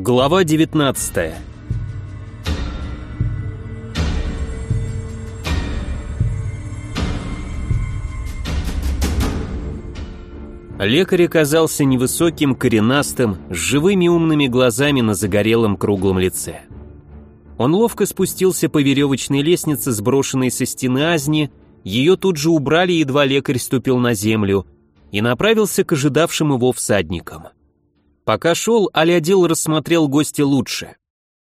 Глава 19 Лекарь оказался невысоким, коренастым, с живыми умными глазами на загорелом круглом лице. Он ловко спустился по веревочной лестнице, сброшенной со стены Азни, ее тут же убрали, едва лекарь ступил на землю, и направился к ожидавшим его всадникам. Пока шел, Алядил рассмотрел гостя лучше.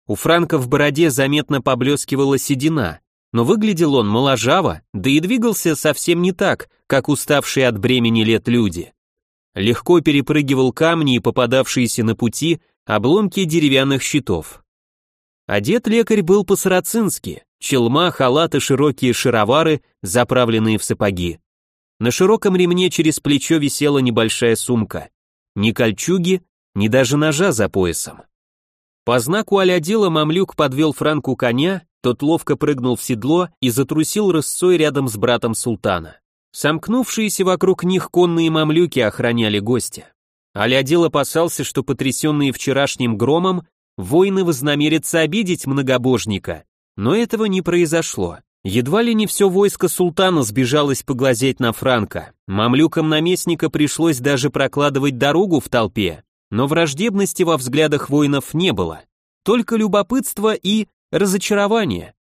У Франка в бороде заметно поблескивала седина, но выглядел он моложаво, да и двигался совсем не так, как уставшие от бремени лет люди. Легко перепрыгивал камни и попадавшиеся на пути обломки деревянных щитов. Одет лекарь был по-сарацински, челма, халат и широкие шаровары, заправленные в сапоги. На широком ремне через плечо висела небольшая сумка. Ни кольчуги, ни даже ножа за поясом. По знаку Алядила мамлюк подвел Франку коня, тот ловко прыгнул в седло и затрусил рысцой рядом с братом султана. Сомкнувшиеся вокруг них конные мамлюки охраняли гостя. Алядил опасался, что потрясенные вчерашним громом, воины вознамерятся обидеть многобожника, но этого не произошло. Едва ли не все войско султана сбежалось поглазеть на Франка. Мамлюкам наместника пришлось даже прокладывать дорогу в толпе, но враждебности во взглядах воинов не было, только любопытство и разочарование.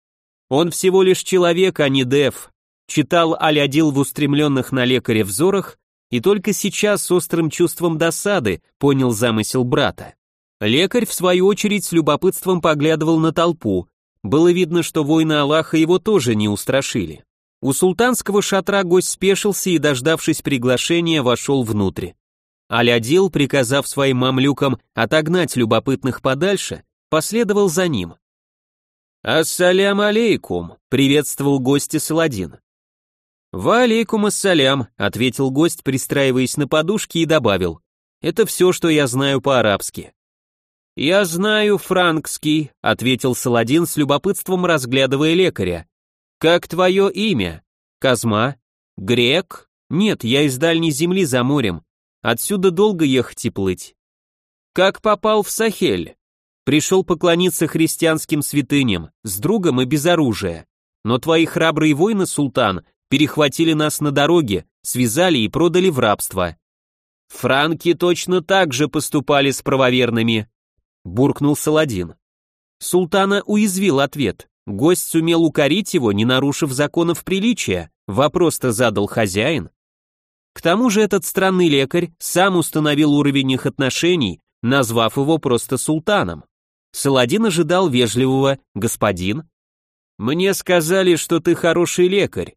Он всего лишь человек, а не дев, читал Алядил в устремленных на лекаря взорах и только сейчас с острым чувством досады понял замысел брата. Лекарь, в свою очередь, с любопытством поглядывал на толпу. Было видно, что воины Аллаха его тоже не устрашили. У султанского шатра гость спешился и, дождавшись приглашения, вошел внутрь. Алядил, приказав своим мамлюкам отогнать любопытных подальше, последовал за ним. «Ассалям алейкум», — приветствовал гостя Саладин. «Ва алейкум ассалям», — ответил гость, пристраиваясь на подушке и добавил. «Это все, что я знаю по-арабски». «Я знаю франкский», — ответил Саладин с любопытством, разглядывая лекаря. «Как твое имя? Казма? Грек? Нет, я из дальней земли за морем. Отсюда долго ехать и плыть. Как попал в Сахель? Пришел поклониться христианским святыням, с другом и без оружия. Но твои храбрые воины, султан, перехватили нас на дороге, связали и продали в рабство. Франки точно так же поступали с правоверными, буркнул Саладин. Султана уязвил ответ. Гость сумел укорить его, не нарушив законов приличия. Вопрос-то задал хозяин. К тому же этот странный лекарь сам установил уровень их отношений, назвав его просто султаном. Саладин ожидал вежливого «господин». «Мне сказали, что ты хороший лекарь.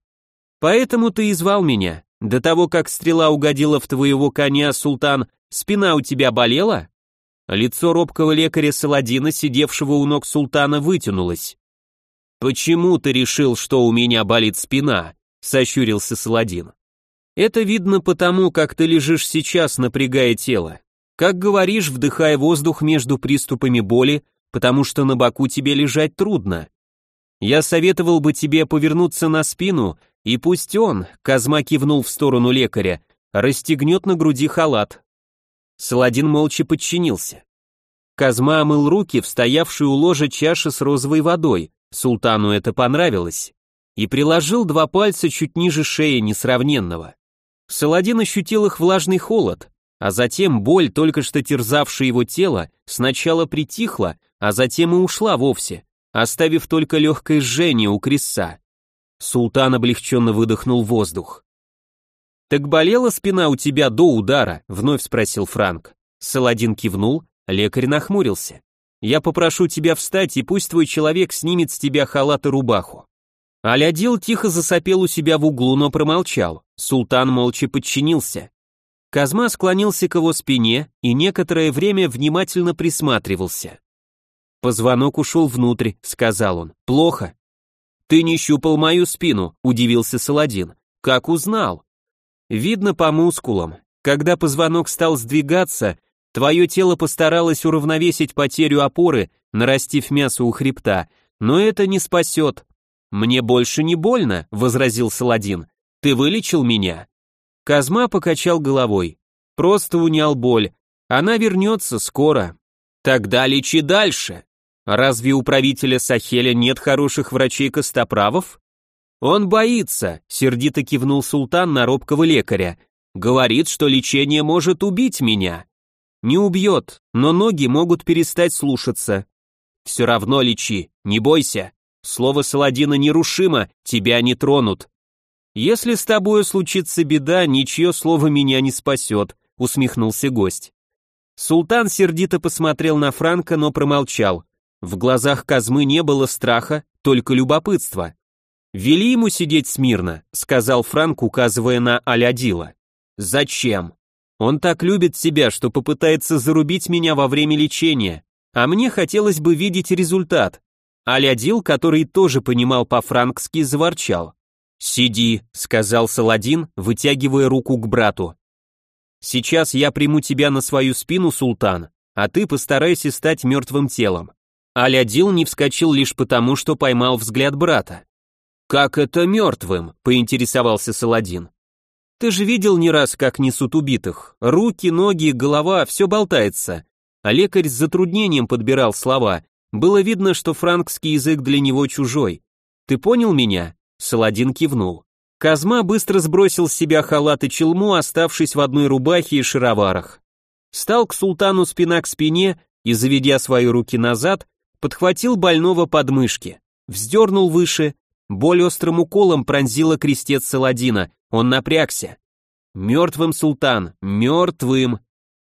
Поэтому ты и звал меня. До того, как стрела угодила в твоего коня, султан, спина у тебя болела?» Лицо робкого лекаря Саладина, сидевшего у ног султана, вытянулось. «Почему ты решил, что у меня болит спина?» — сощурился Саладин. Это видно потому, как ты лежишь сейчас, напрягая тело. Как говоришь, вдыхая воздух между приступами боли, потому что на боку тебе лежать трудно. Я советовал бы тебе повернуться на спину, и пусть он, Казма кивнул в сторону лекаря, расстегнет на груди халат. Саладин молча подчинился. Казма омыл руки в стоявшей у ложа чаши с розовой водой, султану это понравилось, и приложил два пальца чуть ниже шеи несравненного. Саладин ощутил их влажный холод, а затем боль, только что терзавшая его тело, сначала притихла, а затем и ушла вовсе, оставив только легкое жжение у кресса. Султан облегченно выдохнул воздух. «Так болела спина у тебя до удара?» — вновь спросил Франк. Саладин кивнул, лекарь нахмурился. «Я попрошу тебя встать, и пусть твой человек снимет с тебя халат и рубаху». Алядил тихо засопел у себя в углу, но промолчал. Султан молча подчинился. Казма склонился к его спине и некоторое время внимательно присматривался. «Позвонок ушел внутрь», — сказал он. «Плохо». «Ты не щупал мою спину», — удивился Саладин. «Как узнал?» «Видно по мускулам. Когда позвонок стал сдвигаться, твое тело постаралось уравновесить потерю опоры, нарастив мясо у хребта, но это не спасет. «Мне больше не больно», — возразил Саладин. «Ты вылечил меня?» Казма покачал головой. «Просто унял боль. Она вернется скоро». Тогда лечи дальше. Разве у правителя Сахеля нет хороших врачей-костоправов? Он боится, сердито кивнул султан на робкого лекаря. Говорит, что лечение может убить меня. Не убьет, но ноги могут перестать слушаться. Все равно лечи, не бойся. Слово Саладина нерушимо, тебя не тронут. Если с тобою случится беда, ничье слово меня не спасет, усмехнулся гость. Султан сердито посмотрел на Франка, но промолчал. В глазах Казмы не было страха, только любопытство. «Вели ему сидеть смирно», — сказал Франк, указывая на Алядила. «Зачем? Он так любит себя, что попытается зарубить меня во время лечения, а мне хотелось бы видеть результат». Алядил, который тоже понимал по-франкски, заворчал. «Сиди», — сказал Саладин, вытягивая руку к брату. «Сейчас я приму тебя на свою спину, султан, а ты постарайся стать мертвым телом». Алядил не вскочил лишь потому, что поймал взгляд брата. «Как это мертвым?» — поинтересовался Саладин. «Ты же видел не раз, как несут убитых. Руки, ноги, голова, все болтается». А лекарь с затруднением подбирал слова. Было видно, что франкский язык для него чужой. «Ты понял меня?» Саладин кивнул. Казма быстро сбросил с себя халат и челму, оставшись в одной рубахе и шароварах. Стал к султану спина к спине и, заведя свои руки назад, подхватил больного под мышки, вздернул выше, боль острым уколом пронзила крестец Саладина, он напрягся. «Мертвым, султан, мертвым!»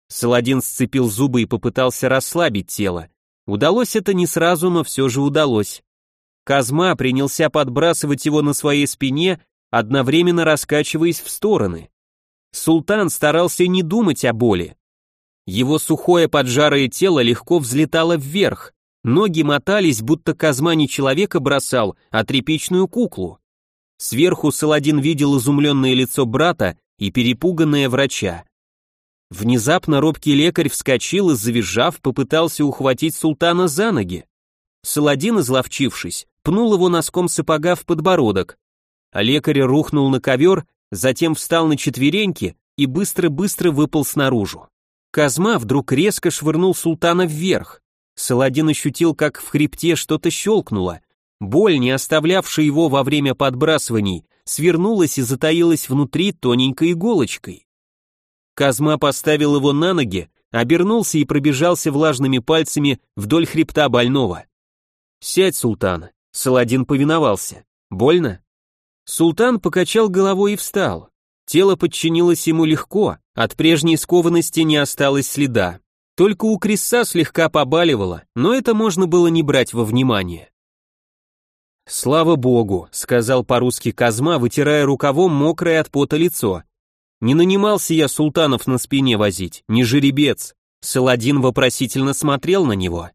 Саладин сцепил зубы и попытался расслабить тело. Удалось это не сразу, но все же удалось. Казма принялся подбрасывать его на своей спине, одновременно раскачиваясь в стороны. Султан старался не думать о боли. Его сухое поджарое тело легко взлетало вверх, ноги мотались, будто Казма не человека бросал, а тряпичную куклу. Сверху Саладин видел изумленное лицо брата и перепуганное врача. Внезапно робкий лекарь вскочил и, завизжав, попытался ухватить султана за ноги. Саладин, изловчившись, пнул его носком сапога в подбородок. А лекарь рухнул на ковер, затем встал на четвереньки и быстро-быстро выпал снаружи. Казма вдруг резко швырнул султана вверх. Саладин ощутил, как в хребте что-то щелкнуло. Боль, не оставлявшая его во время подбрасываний, свернулась и затаилась внутри тоненькой иголочкой. Казма поставил его на ноги, обернулся и пробежался влажными пальцами вдоль хребта больного. «Сядь, султан», Саладин повиновался. Больно? Султан покачал головой и встал. Тело подчинилось ему легко, от прежней скованности не осталось следа. Только у Крисса слегка побаливало, но это можно было не брать во внимание. «Слава богу», — сказал по-русски Казма, вытирая рукавом мокрое от пота лицо. «Не нанимался я султанов на спине возить, не жеребец». Саладин вопросительно смотрел на него.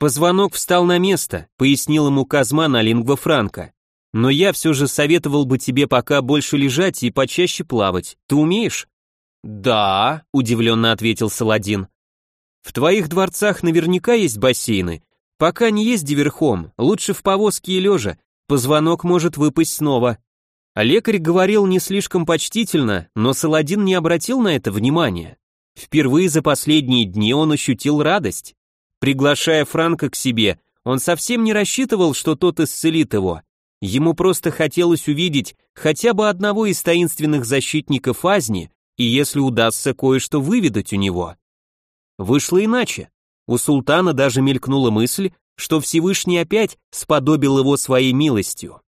Позвонок встал на место, пояснил ему Казма на лингва франка. Но я все же советовал бы тебе пока больше лежать и почаще плавать. Ты умеешь? Да, удивленно ответил Саладин. В твоих дворцах наверняка есть бассейны. Пока не езди верхом, лучше в повозке и лежа. Позвонок может выпасть снова. Лекарь говорил не слишком почтительно, но Саладин не обратил на это внимания. Впервые за последние дни он ощутил радость. Приглашая Франка к себе, он совсем не рассчитывал, что тот исцелит его. Ему просто хотелось увидеть хотя бы одного из таинственных защитников Азни, и если удастся кое-что выведать у него. Вышло иначе. У султана даже мелькнула мысль, что Всевышний опять сподобил его своей милостью.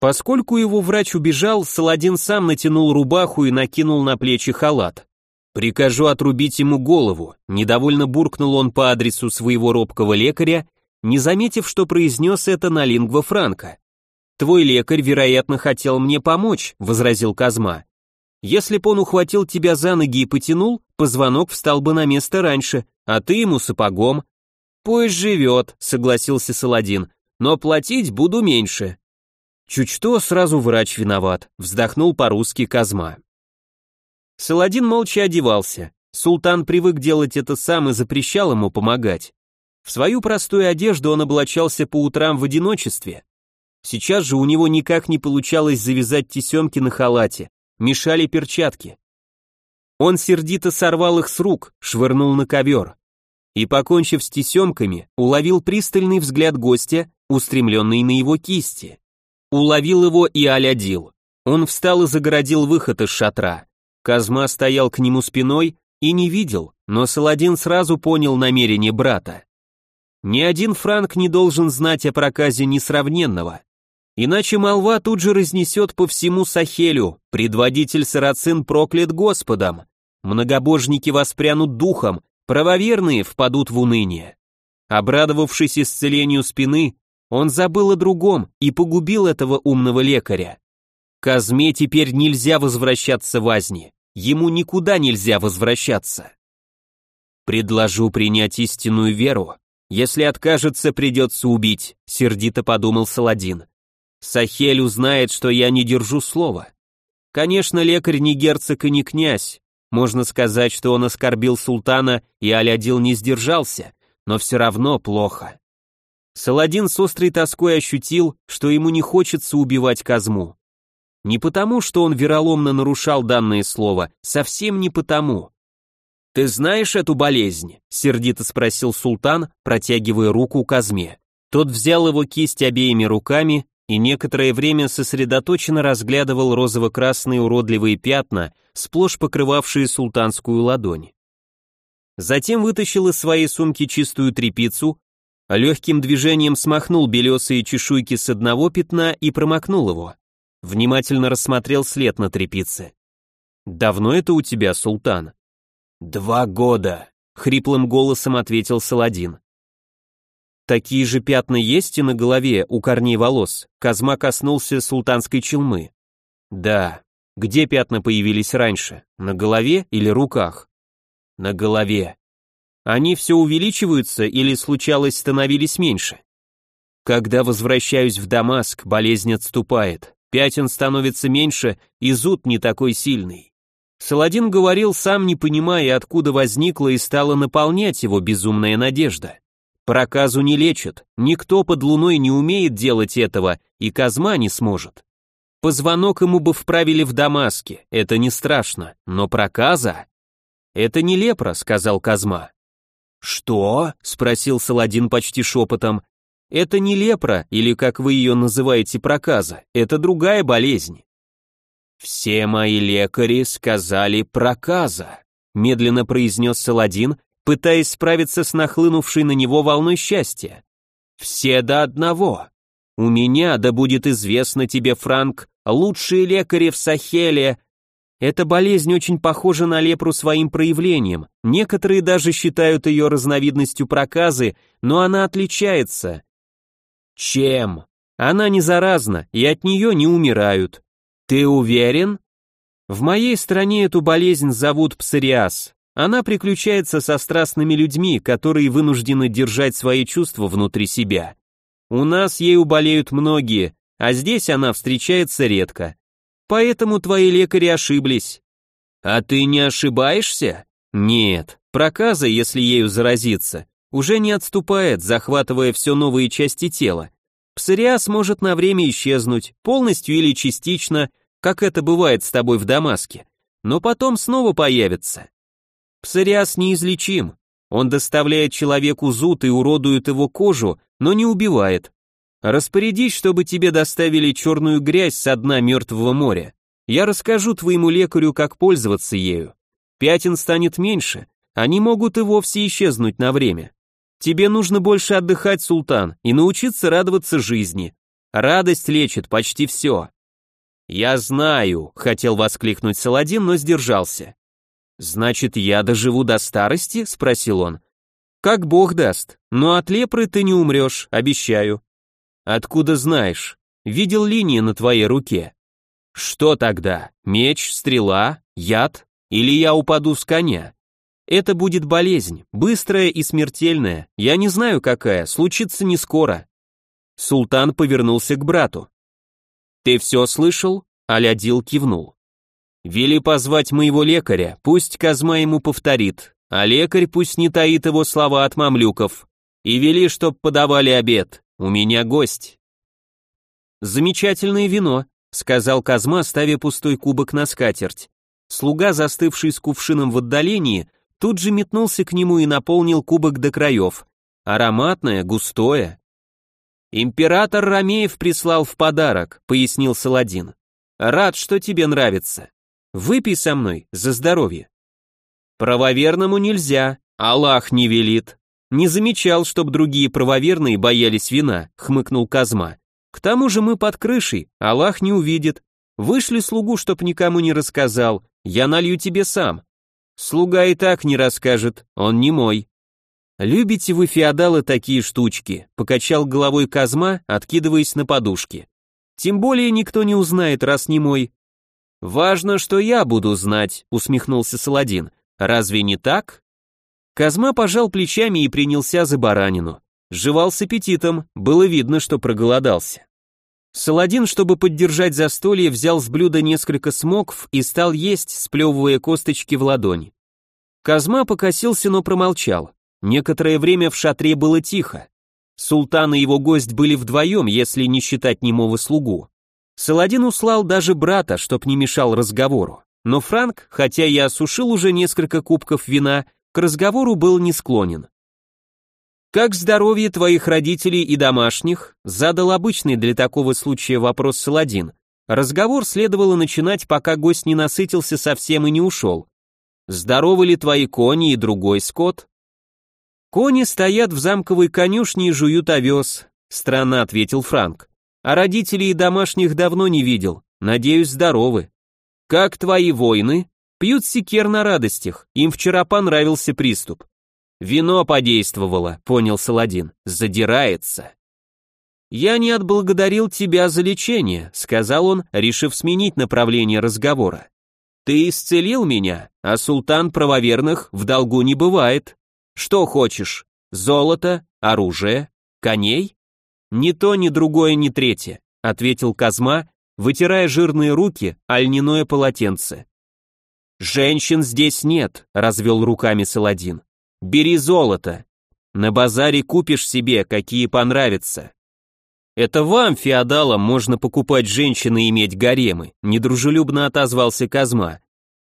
Поскольку его врач убежал, Саладин сам натянул рубаху и накинул на плечи халат. Прикажу отрубить ему голову, недовольно буркнул он по адресу своего робкого лекаря, не заметив, что произнес это на лингва франка. Твой лекарь, вероятно, хотел мне помочь, возразил Казма. Если б он ухватил тебя за ноги и потянул, позвонок встал бы на место раньше, а ты ему сапогом. Пусть живет, согласился Саладин, но платить буду меньше. Чуть что, сразу врач виноват, вздохнул по-русски Казма. Саладин молча одевался. Султан привык делать это сам и запрещал ему помогать. В свою простую одежду он облачался по утрам в одиночестве. Сейчас же у него никак не получалось завязать тесемки на халате, мешали перчатки. Он сердито сорвал их с рук, швырнул на ковер. и, покончив с тесемками, уловил пристальный взгляд гостя, устремленный на его кисти. Уловил его и Алядил. Он встал и загородил выход из шатра. Казма стоял к нему спиной и не видел, но Саладин сразу понял намерение брата. Ни один франк не должен знать о проказе несравненного. Иначе молва тут же разнесет по всему Сахелю, предводитель сарацин проклят Господом, многобожники воспрянут духом, правоверные впадут в уныние. Обрадовавшись исцелению спины, он забыл о другом и погубил этого умного лекаря. Казме теперь нельзя возвращаться в Азни, ему никуда нельзя возвращаться. Предложу принять истинную веру, если откажется, придется убить, сердито подумал Саладин. Сахель узнает, что я не держу слова. Конечно, лекарь не герцог и не князь, можно сказать, что он оскорбил султана, и Алядил не сдержался, но все равно плохо. Саладин с острой тоской ощутил, что ему не хочется убивать Казму. Не потому, что он вероломно нарушал данное слово, совсем не потому. «Ты знаешь эту болезнь?» — сердито спросил султан, протягивая руку Казме. Тот взял его кисть обеими руками и некоторое время сосредоточенно разглядывал розово-красные уродливые пятна, сплошь покрывавшие султанскую ладонь. Затем вытащил из своей сумки чистую тряпицу, легким движением смахнул белесые чешуйки с одного пятна и промокнул его. Внимательно рассмотрел след на тряпице. «Давно это у тебя, султан?» «Два года», — хриплым голосом ответил Саладин. Такие же пятна есть и на голове, у корней волос. Казма коснулся султанской челмы. Да. Где пятна появились раньше? На голове или руках? На голове. Они все увеличиваются или случалось становились меньше? Когда возвращаюсь в Дамаск, болезнь отступает. Пятен становится меньше, и зуд не такой сильный. Саладин говорил, сам не понимая, откуда возникла и стала наполнять его безумная надежда. Проказу не лечат, никто под луной не умеет делать этого, и Казма не сможет. Позвонок ему бы вправили в Дамаске, это не страшно, но проказа? Это не лепра, сказал Казма. Что? спросил Саладин почти шепотом. Это не лепра, или как вы ее называете, проказа, это другая болезнь. Все мои лекари сказали проказа, медленно произнес Саладин, пытаясь справиться с нахлынувшей на него волной счастья. «Все до одного. У меня, да будет известно тебе, Франк, лучшие лекари в Сахеле. Эта болезнь очень похожа на лепру своим проявлением. Некоторые даже считают ее разновидностью проказы, но она отличается. Чем? Она не заразна, и от нее не умирают. Ты уверен? В моей стране эту болезнь зовут псориаз. Она приключается со страстными людьми, которые вынуждены держать свои чувства внутри себя. У нас ею болеют многие, а здесь она встречается редко. Поэтому твои лекари ошиблись. А ты не ошибаешься? Нет, проказа, если ею заразиться, уже не отступает, захватывая все новые части тела. Псориаз может на время исчезнуть, полностью или частично, как это бывает с тобой в Дамаске, но потом снова появится. Псориаз неизлечим. Он доставляет человеку зуд и уродует его кожу, но не убивает. Распорядись, чтобы тебе доставили черную грязь со дна мертвого моря. Я расскажу твоему лекарю, как пользоваться ею. Пятен станет меньше, они могут и вовсе исчезнуть на время. Тебе нужно больше отдыхать, султан, и научиться радоваться жизни. Радость лечит почти все. Я знаю, хотел воскликнуть Саладин, но сдержался. «Значит, я доживу до старости?» — спросил он. «Как бог даст, но от лепры ты не умрешь, обещаю». «Откуда знаешь? Видел линии на твоей руке». «Что тогда? Меч, стрела, яд? Или я упаду с коня?» «Это будет болезнь, быстрая и смертельная, я не знаю какая, случится не скоро». Султан повернулся к брату. «Ты все слышал?» Алядил кивнул. Вели позвать моего лекаря, пусть Казма ему повторит, а лекарь пусть не таит его слова от мамлюков. И вели, чтоб подавали обед, у меня гость. Замечательное вино, сказал Казма, ставя пустой кубок на скатерть. Слуга, застывший с кувшином в отдалении, тут же метнулся к нему и наполнил кубок до краев. Ароматное, густое. «Император Ромеев прислал в подарок», — пояснил Саладин. «Рад, что тебе нравится. Выпей со мной за здоровье». «Правоверному нельзя, Аллах не велит». «Не замечал, чтоб другие правоверные боялись вина», — хмыкнул Казма. «К тому же мы под крышей, Аллах не увидит. Вышли слугу, чтоб никому не рассказал, я налью тебе сам. Слуга и так не расскажет, он не мой. Любите вы, феодалы, такие штучки, покачал головой Казма, откидываясь на подушки. Тем более никто не узнает, раз не мой. Важно, что я буду знать, усмехнулся Саладин. Разве не так? Казма пожал плечами и принялся за баранину. Жевал с аппетитом, было видно, что проголодался. Саладин, чтобы поддержать застолье, взял с блюда несколько смокв и стал есть, сплевывая косточки в ладони. Казма покосился, но промолчал. Некоторое время в шатре было тихо. Султан и его гость были вдвоем, если не считать немого слугу. Саладин услал даже брата, чтоб не мешал разговору. Но Франк, хотя и осушил уже несколько кубков вина, к разговору был не склонен. «Как здоровье твоих родителей и домашних?» задал обычный для такого случая вопрос Саладин. Разговор следовало начинать, пока гость не насытился совсем и не ушел. «Здоровы ли твои кони и другой скот?» «Кони стоят в замковой конюшне и жуют овес», странно ответил Франк. «А родителей и домашних давно не видел, надеюсь, здоровы». «Как твои воины?» «Пьют секер на радостях, им вчера понравился приступ». Вино подействовало, понял Саладин. Задирается. Я не отблагодарил тебя за лечение, сказал он, решив сменить направление разговора. Ты исцелил меня, а султан правоверных в долгу не бывает. Что хочешь? Золото, оружие, коней? Ни то, ни другое, ни третье, ответил Казма, вытирая жирные руки о льняное полотенце. Женщин здесь нет, развел руками Саладин. Бери золото. На базаре купишь себе, какие понравятся. Это вам, феодалам, можно покупать женщин и иметь гаремы, недружелюбно отозвался Казма.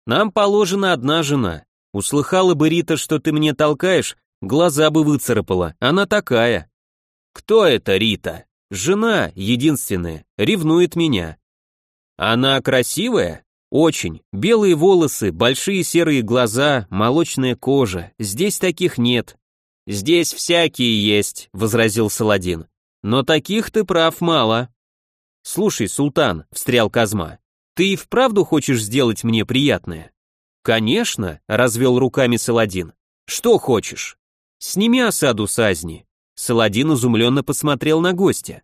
Нам положена одна жена. Услыхала бы Рита, что ты мне толкаешь, глаза бы выцарапала. Она такая. Кто это Рита? Жена, единственная, ревнует меня. Она красивая? Очень. Белые волосы, большие серые глаза, молочная кожа. Здесь таких нет. Здесь всякие есть, возразил Саладин. Но таких ты прав мало. Слушай, султан, встрял Казма. Ты и вправду хочешь сделать мне приятное? Конечно, развел руками Саладин. Что хочешь? Сними осаду с Азни. Саладин изумленно посмотрел на гостя.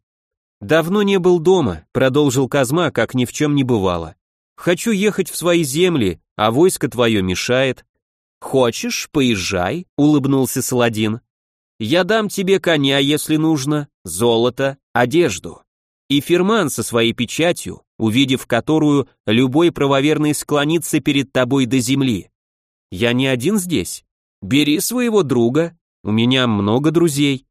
Давно не был дома, продолжил Казма, как ни в чем не бывало. Хочу ехать в свои земли, а войско твое мешает. Хочешь, поезжай, улыбнулся Саладин. Я дам тебе коня, если нужно, золото, одежду. И фирман со своей печатью, увидев которую любой правоверный склонится перед тобой до земли. Я не один здесь. Бери своего друга, у меня много друзей.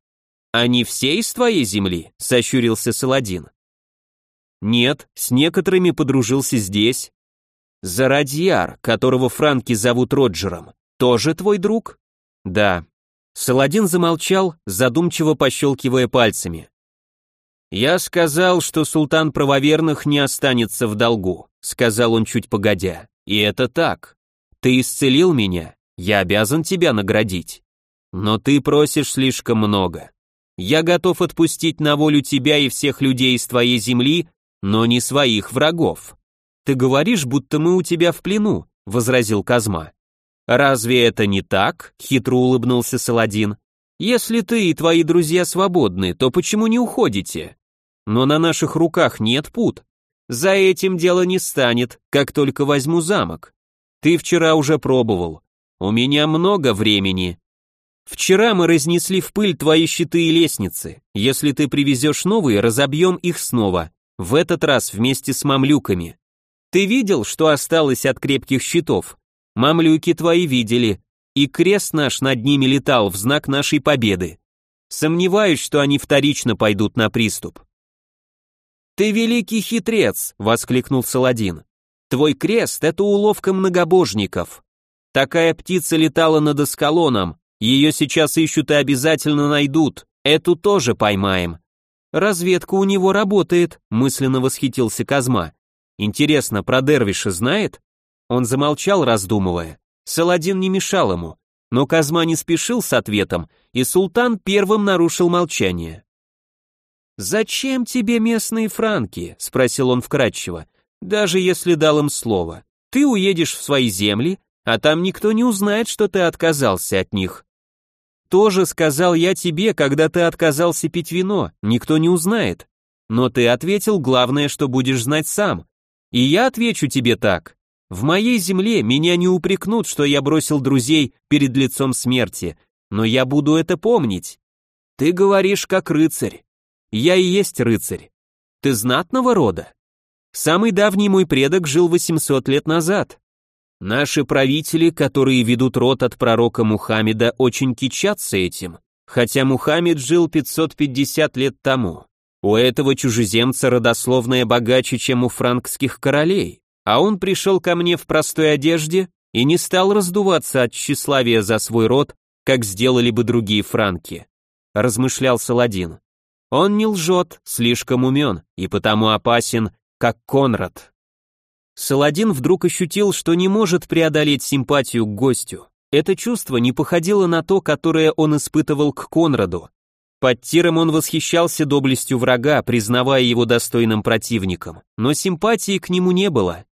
Они все из твоей земли, сощурился Саладин. Нет, с некоторыми подружился здесь. Зарадьяр, которого франки зовут Роджером, тоже твой друг? Да. Саладин замолчал, задумчиво пощелкивая пальцами. «Я сказал, что султан правоверных не останется в долгу», сказал он чуть погодя. «И это так. Ты исцелил меня, я обязан тебя наградить. Но ты просишь слишком много. Я готов отпустить на волю тебя и всех людей из твоей земли, но не своих врагов. Ты говоришь, будто мы у тебя в плену, возразил Казма. Разве это не так? хитро улыбнулся Саладин. Если ты и твои друзья свободны, то почему не уходите? Но на наших руках нет пут. За этим дело не станет, как только возьму замок. Ты вчера уже пробовал. У меня много времени. Вчера мы разнесли в пыль твои щиты и лестницы. Если ты привезешь новые, разобьем их снова. В этот раз вместе с мамлюками. Ты видел, что осталось от крепких щитов? Мамлюки твои видели, и крест наш над ними летал в знак нашей победы. Сомневаюсь, что они вторично пойдут на приступ. Ты великий хитрец, воскликнул Саладин. Твой крест это уловка многобожников. Такая птица летала над Аскалоном, ее сейчас ищут и обязательно найдут, эту тоже поймаем». «Разведка у него работает», — мысленно восхитился Казма. «Интересно, про Дервиша знает?» Он замолчал, раздумывая. Саладин не мешал ему, но Казма не спешил с ответом, и султан первым нарушил молчание. «Зачем тебе местные франки?» — спросил он вкратчиво. «Даже если дал им слово. Ты уедешь в свои земли, а там никто не узнает, что ты отказался от них. Тоже сказал я тебе, когда ты отказался пить вино, никто не узнает. Но ты ответил главное, что будешь знать сам. И я отвечу тебе так. В моей земле меня не упрекнут, что я бросил друзей перед лицом смерти, но я буду это помнить. Ты говоришь как рыцарь. Я и есть рыцарь. Ты знатного рода? Самый давний мой предок жил 800 лет назад. Наши правители, которые ведут род от пророка Мухаммеда, очень кичатся этим, хотя Мухаммед жил 550 лет тому. У этого чужеземца родословная богаче, чем у франкских королей, а он пришел ко мне в простой одежде и не стал раздуваться от тщеславия за свой род, как сделали бы другие франки. Размышлял Саладин. Он не лжет, слишком умен и потому опасен, как Конрад. Саладин вдруг ощутил, что не может преодолеть симпатию к гостю. Это чувство не походило на то, которое он испытывал к Конраду. Под тиром он восхищался доблестью врага, признавая его достойным противником, но симпатии к нему не было.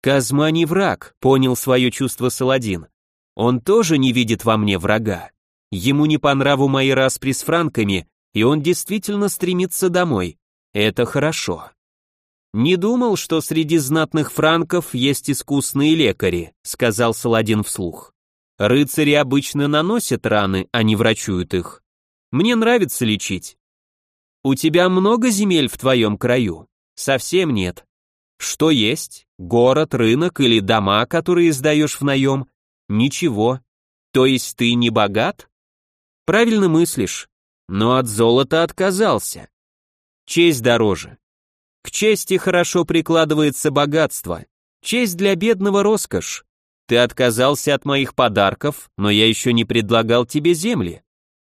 Казма не враг, понял свое чувство Саладин. Он тоже не видит во мне врага. Ему не по нраву мои распри с франками, и он действительно стремится домой. Это хорошо. Не думал, что среди знатных франков есть искусные лекари, сказал Саладин вслух. Рыцари обычно наносят раны, а не врачуют их. Мне нравится лечить. У тебя много земель в твоем краю? Совсем нет. Что есть? Город, рынок или дома, которые сдаешь в наем? Ничего. То есть ты не богат? Правильно мыслишь но от золота отказался. Честь дороже. К чести хорошо прикладывается богатство. Честь для бедного роскошь. Ты отказался от моих подарков, но я еще не предлагал тебе земли.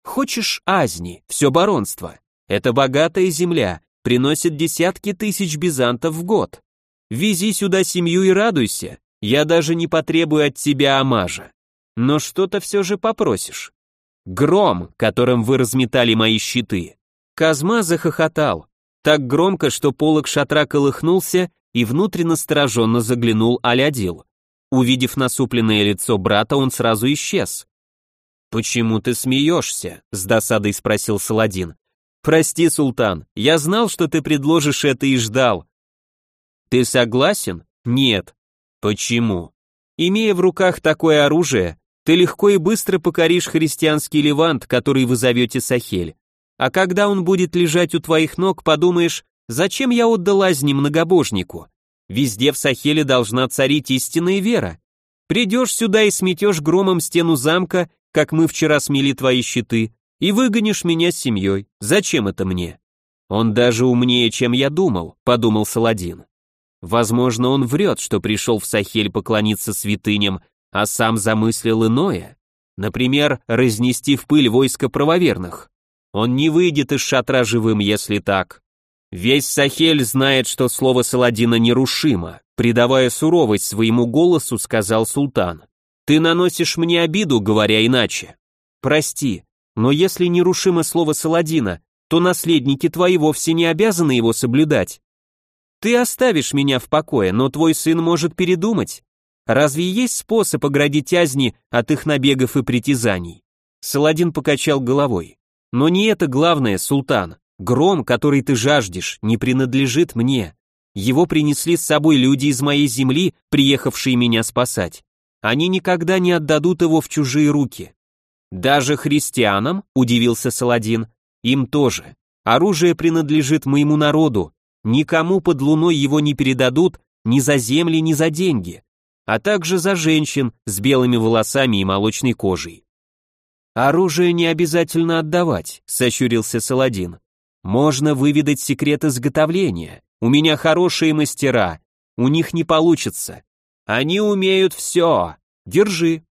Хочешь Азни, все баронство. Это богатая земля, приносит десятки тысяч бизантов в год. Вези сюда семью и радуйся, я даже не потребую от тебя амажа. Но что-то все же попросишь. Гром, которым вы разметали мои щиты. Казма захохотал. Так громко, что полог шатра колыхнулся и внутренно настороженно заглянул Алядил. Увидев насупленное лицо брата, он сразу исчез. «Почему ты смеешься?» — с досадой спросил Саладин. «Прости, султан, я знал, что ты предложишь это и ждал». «Ты согласен?» «Нет». «Почему?» «Имея в руках такое оружие, ты легко и быстро покоришь христианский Левант, который вы зовете Сахель. А когда он будет лежать у твоих ног, подумаешь, зачем я отдал Азни многобожнику? Везде в Сахеле должна царить истинная вера. Придешь сюда и сметешь громом стену замка, как мы вчера смели твои щиты, и выгонишь меня с семьей. Зачем это мне? Он даже умнее, чем я думал, подумал Саладин. Возможно, он врет, что пришел в Сахель поклониться святыням, а сам замыслил иное, например, разнести в пыль войско правоверных. Он не выйдет из шатра живым, если так. Весь Сахель знает, что слово Саладина нерушимо, придавая суровость своему голосу, сказал султан. Ты наносишь мне обиду, говоря иначе. Прости, но если нерушимо слово Саладина, то наследники твои вовсе не обязаны его соблюдать. Ты оставишь меня в покое, но твой сын может передумать. Разве есть способ оградить Азни от их набегов и притязаний? Саладин покачал головой. Но не это главное, султан. Гром, который ты жаждешь, не принадлежит мне. Его принесли с собой люди из моей земли, приехавшие меня спасать. Они никогда не отдадут его в чужие руки. Даже христианам, удивился Саладин, им тоже. Оружие принадлежит моему народу. Никому под луной его не передадут ни за земли, ни за деньги а также за женщин с белыми волосами и молочной кожей. «Оружие не обязательно отдавать», — сощурился Саладин. «Можно выведать секрет изготовления. У меня хорошие мастера, у них не получится. Они умеют все. Держи.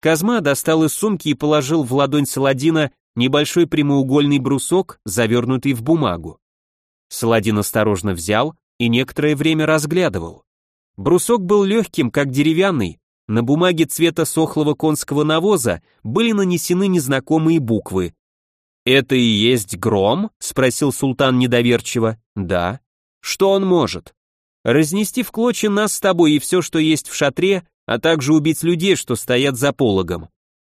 Казма достал из сумки и положил в ладонь Саладина небольшой прямоугольный брусок, завернутый в бумагу. Саладин осторожно взял и некоторое время разглядывал. Брусок был легким, как деревянный, на бумаге цвета сохлого конского навоза были нанесены незнакомые буквы. «Это и есть гром?» — спросил султан недоверчиво. «Да». «Что он может?» «Разнести в клочья нас с тобой и все, что есть в шатре, а также убить людей, что стоят за пологом».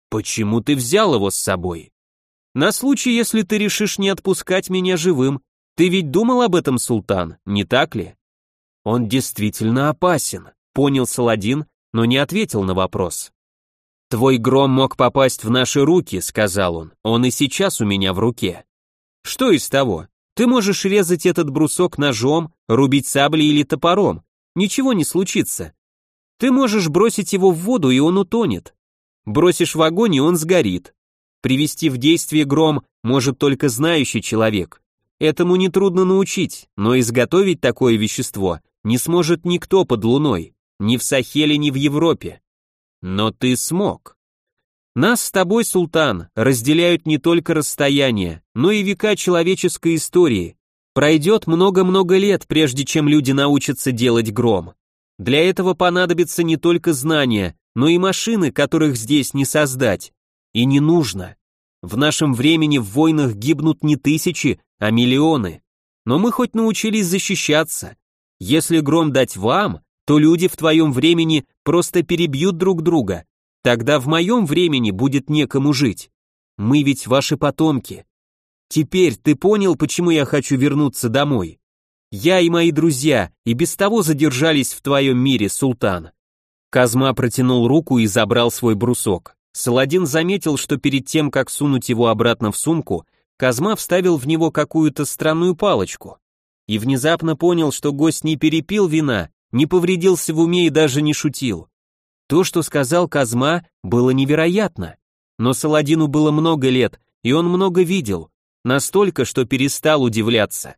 «Почему ты взял его с собой?» «На случай, если ты решишь не отпускать меня живым. Ты ведь думал об этом, султан, не так ли?» «Он действительно опасен», — понял Саладин, но не ответил на вопрос. «Твой гром мог попасть в наши руки», — сказал он, — «он и сейчас у меня в руке». «Что из того? Ты можешь резать этот брусок ножом, рубить саблей или топором, ничего не случится. Ты можешь бросить его в воду, и он утонет. Бросишь в огонь, и он сгорит. Привести в действие гром может только знающий человек. Этому нетрудно научить, но изготовить такое вещество не сможет никто под луной, ни в Сахеле, ни в Европе. Но ты смог. Нас с тобой, султан, разделяют не только расстояние, но и века человеческой истории. Пройдет много-много лет, прежде чем люди научатся делать гром. Для этого понадобится не только знания, но и машины, которых здесь не создать. И не нужно. В нашем времени в войнах гибнут не тысячи, а миллионы. Но мы хоть научились защищаться. Если гром дать вам, то люди в твоем времени просто перебьют друг друга. Тогда в моем времени будет некому жить. Мы ведь ваши потомки. Теперь ты понял, почему я хочу вернуться домой? Я и мои друзья и без того задержались в твоем мире, султан. Казма протянул руку и забрал свой брусок. Саладин заметил, что перед тем, как сунуть его обратно в сумку, Казма вставил в него какую-то странную палочку и внезапно понял, что гость не перепил вина, не повредился в уме и даже не шутил. То, что сказал Казма, было невероятно. Но Саладину было много лет, и он много видел, настолько, что перестал удивляться.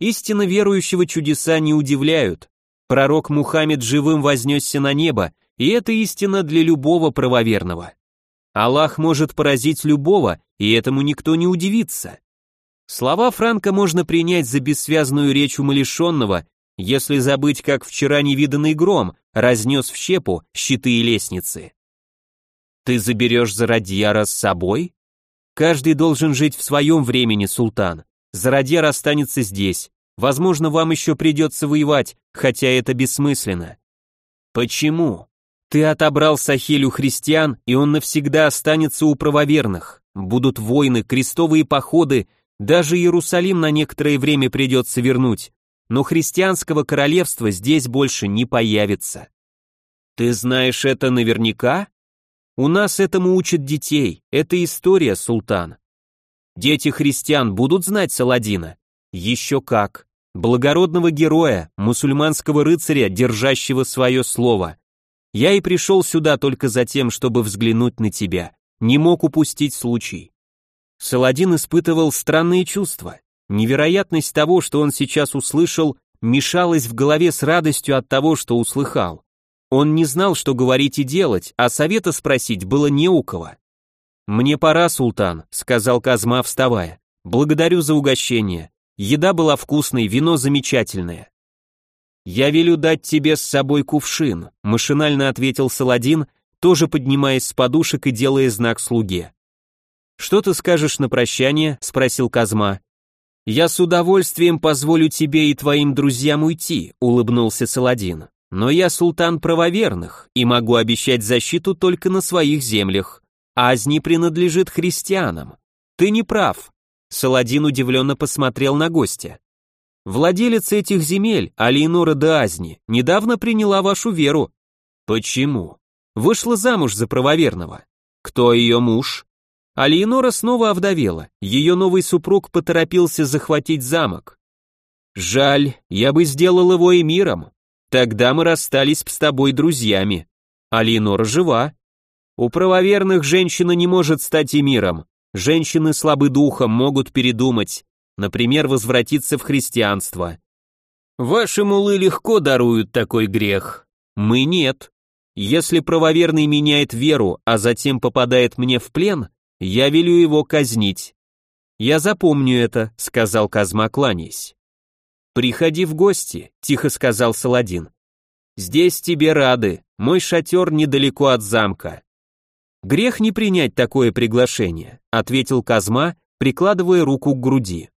Истинно верующего чудеса не удивляют. Пророк Мухаммед живым вознесся на небо, и это истина для любого правоверного. Аллах может поразить любого, и этому никто не удивится. Слова Франка можно принять за бессвязную речь умалишенного, если забыть, как вчера невиданный гром разнес в щепу щиты и лестницы. Ты заберешь Зарадьяра с собой? Каждый должен жить в своем времени, султан. Зарадьяр останется здесь. Возможно, вам еще придется воевать, хотя это бессмысленно. Почему? Ты отобрал Сахилю христиан, и он навсегда останется у правоверных. Будут войны, крестовые походы, даже Иерусалим на некоторое время придется вернуть, но христианского королевства здесь больше не появится. Ты знаешь это наверняка? У нас этому учат детей, это история, султан. Дети христиан будут знать Саладина? Еще как. Благородного героя, мусульманского рыцаря, держащего свое слово. Я и пришел сюда только за тем, чтобы взглянуть на тебя. Не мог упустить случай. Саладин испытывал странные чувства. Невероятность того, что он сейчас услышал, мешалась в голове с радостью от того, что услыхал. Он не знал, что говорить и делать, а совета спросить было не у кого. «Мне пора, султан», — сказал Казма, вставая. «Благодарю за угощение. Еда была вкусной, вино замечательное». «Я велю дать тебе с собой кувшин», — машинально ответил Саладин, тоже поднимаясь с подушек и делая знак слуге. «Что ты скажешь на прощание?» — спросил Казма. «Я с удовольствием позволю тебе и твоим друзьям уйти», — улыбнулся Саладин. «Но я султан правоверных и могу обещать защиту только на своих землях. Азни принадлежит христианам. Ты не прав». Саладин удивленно посмотрел на гостя. «Владелец этих земель, Алиенора де Азни, недавно приняла вашу веру». «Почему?» «Вышла замуж за правоверного». «Кто ее муж?» А Леонора снова овдовела, ее новый супруг поторопился захватить замок. Жаль, я бы сделал его эмиром. Тогда мы расстались с тобой друзьями. А Леонора жива. У правоверных женщина не может стать эмиром. Женщины слабы духом, могут передумать, например, возвратиться в христианство. Ваши мулы легко даруют такой грех. Мы нет. Если правоверный меняет веру, а затем попадает мне в плен, я велю его казнить. Я запомню это, сказал Казма, кланяясь. Приходи в гости, тихо сказал Саладин. Здесь тебе рады, мой шатер недалеко от замка. Грех не принять такое приглашение, ответил Казма, прикладывая руку к груди.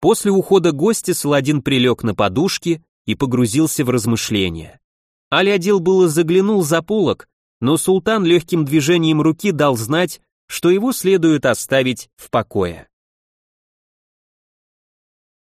После ухода гостя Саладин прилег на подушке и погрузился в размышления. Алядил было заглянул за полок, но султан легким движением руки дал знать, что его следует оставить в покое.